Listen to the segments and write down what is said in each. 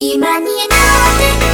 今になって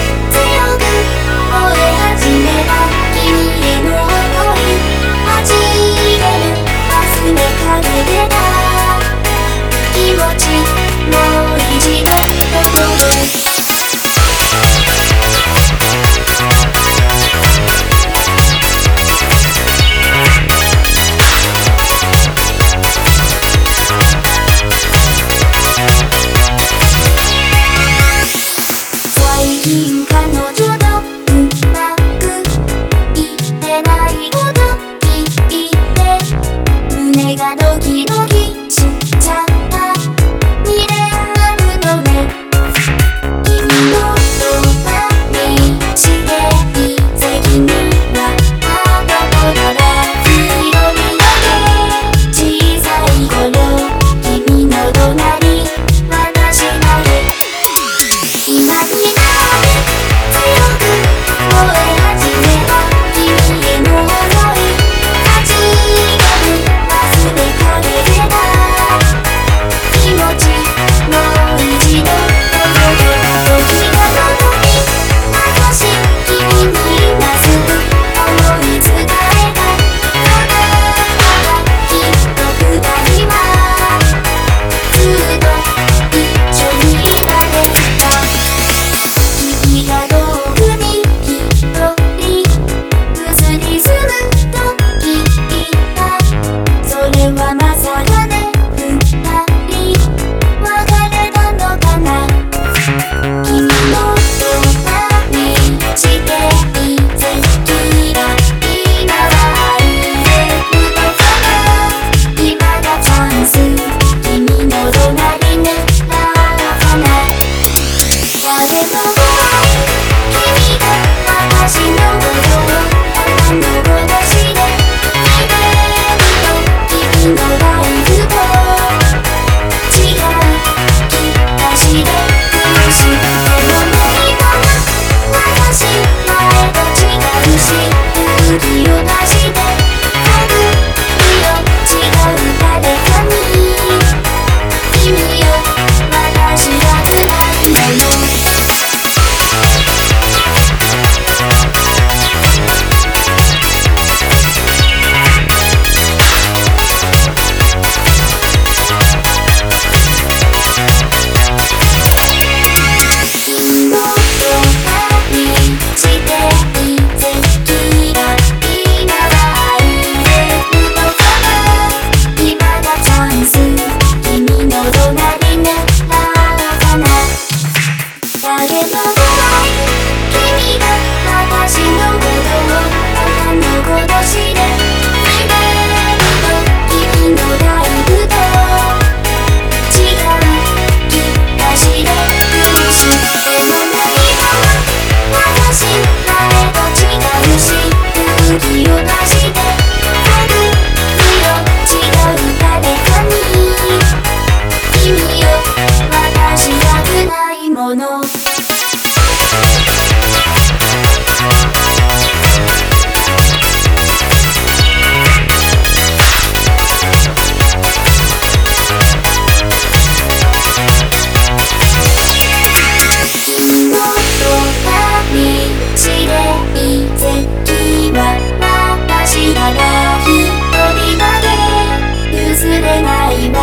から光まで譲れないわ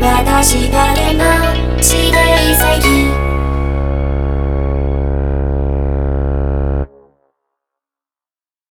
私がでも